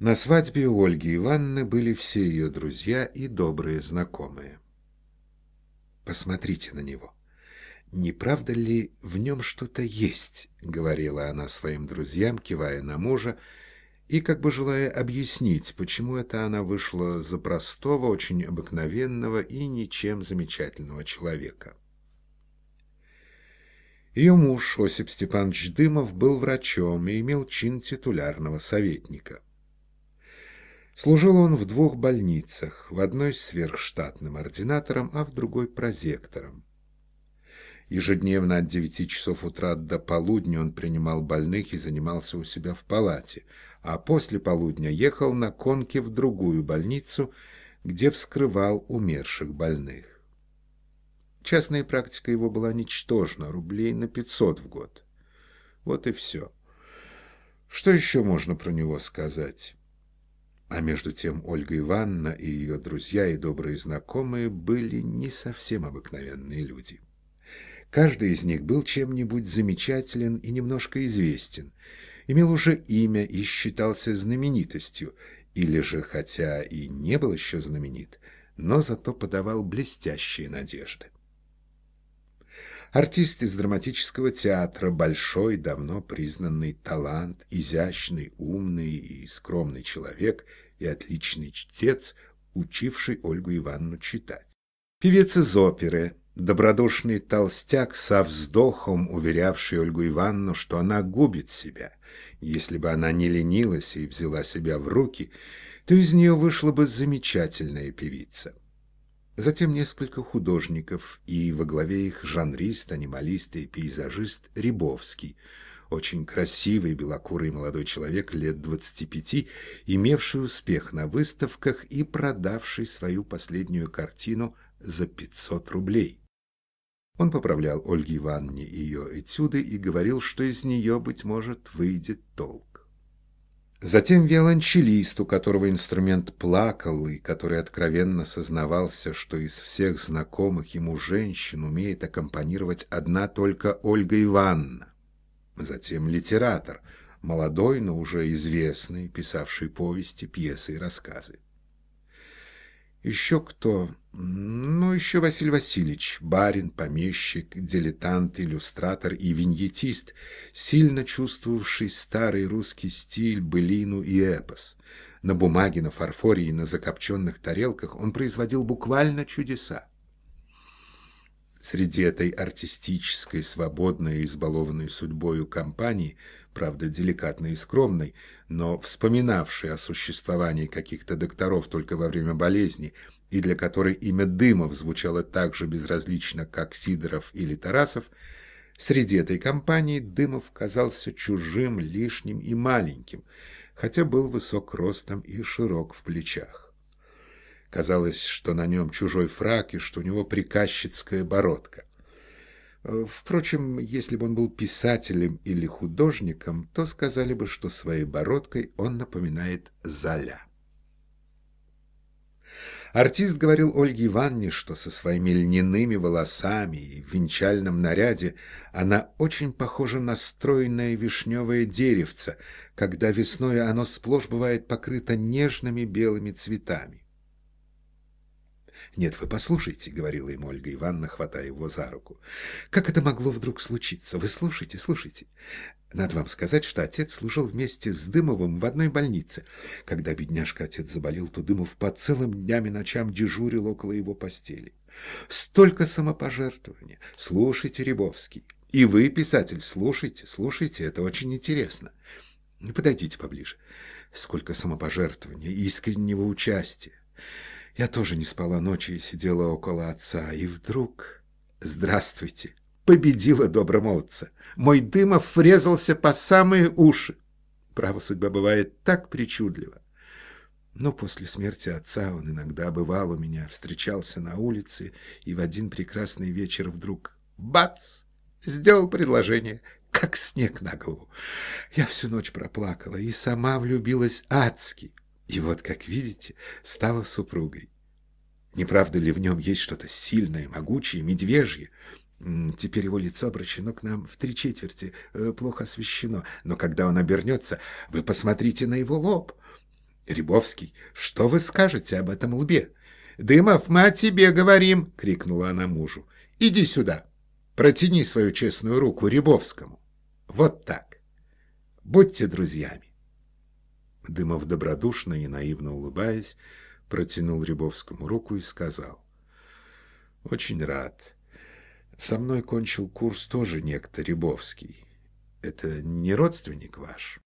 На свадьбе у Ольги Ивановны были все ее друзья и добрые знакомые. «Посмотрите на него. Не правда ли в нем что-то есть?» — говорила она своим друзьям, кивая на мужа, и как бы желая объяснить, почему это она вышла за простого, очень обыкновенного и ничем замечательного человека. Ее муж, Осип Степанович Дымов, был врачом и имел чин титулярного советника. Служил он в двух больницах, в одной сверхштатным ординатором, а в другой прозектором. Ежедневно от девяти часов утра до полудня он принимал больных и занимался у себя в палате, а после полудня ехал на конке в другую больницу, где вскрывал умерших больных. Частная практика его была ничтожна, рублей на пятьсот в год. Вот и все. Что еще можно про него сказать? А между тем Ольга Ивановна и ее друзья и добрые знакомые были не совсем обыкновенные люди. Каждый из них был чем-нибудь замечателен и немножко известен, имел уже имя и считался знаменитостью, или же, хотя и не был еще знаменит, но зато подавал блестящие надежды. Артист из драматического театра, большой, давно признанный талант, изящный, умный и скромный человек и отличный чтец, учивший Ольгу Ивановну читать. Певец из оперы, добродушный толстяк со вздохом, уверявший Ольгу Ивановну, что она губит себя. Если бы она не ленилась и взяла себя в руки, то из нее вышла бы замечательная певица. Затем несколько художников, и во главе их жанрист, анималист и пейзажист Рябовский, очень красивый белокурый молодой человек лет 25, имевший успех на выставках и продавший свою последнюю картину за 500 рублей. Он поправлял Ольге Ивановне ее этюды и говорил, что из нее, быть может, выйдет толк. Затем виолончелист, у которого инструмент плакал и который откровенно сознавался, что из всех знакомых ему женщин умеет аккомпанировать одна только Ольга Ивановна. Затем литератор, молодой, но уже известный, писавший повести, пьесы и рассказы. Еще кто? Еще Василий Васильевич, барин, помещик, дилетант, иллюстратор и виньетист, сильно чувствовавший старый русский стиль, былину и эпос. На бумаге, на фарфоре и на закопченных тарелках он производил буквально чудеса. Среди этой артистической, свободной и избалованной судьбою компании – правда, деликатной и скромной, но вспоминавшей о существовании каких-то докторов только во время болезни, и для которой имя Дымов звучало так же безразлично, как Сидоров или Тарасов, среди этой компании Дымов казался чужим, лишним и маленьким, хотя был высок ростом и широк в плечах. Казалось, что на нем чужой фрак и что у него приказчицкая бородка. Впрочем, если бы он был писателем или художником, то сказали бы, что своей бородкой он напоминает Золя. Артист говорил Ольге Ивановне, что со своими льняными волосами и венчальном наряде она очень похожа на стройное вишневое деревце, когда весной оно сплошь бывает покрыто нежными белыми цветами. «Нет, вы послушайте», — говорила ему Ольга Ивановна, хватая его за руку. «Как это могло вдруг случиться? Вы слушайте, слушайте. Надо вам сказать, что отец служил вместе с Дымовым в одной больнице. Когда бедняжка отец заболел, то Дымов по целым дням и ночам дежурил около его постели. Столько самопожертвования. Слушайте, Рябовский. И вы, писатель, слушайте, слушайте, это очень интересно. Подойдите поближе. Сколько самопожертвования, искреннего участия. Я тоже не спала ночи и сидела около отца, и вдруг... Здравствуйте! Победила добромолодца! Мой Дымов врезался по самые уши! Право, судьба бывает так причудлива. Но после смерти отца он иногда бывал у меня, встречался на улице, и в один прекрасный вечер вдруг бац! Сделал предложение, как снег на голову. Я всю ночь проплакала и сама влюбилась адски. И вот, как видите, стала супругой. Не правда ли в нем есть что-то сильное, могучее, медвежье? Теперь его лицо обращено к нам в три четверти, э, плохо освещено. Но когда он обернется, вы посмотрите на его лоб. Рябовский, что вы скажете об этом лбе? Дымов, мы о тебе говорим, крикнула она мужу. Иди сюда, протяни свою честную руку Рябовскому. Вот так. Будьте друзьями. Дымов добродушно и наивно улыбаясь, протянул Рябовскому руку и сказал. Очень рад. Со мной кончил курс тоже некто Рябовский. Это не родственник ваш?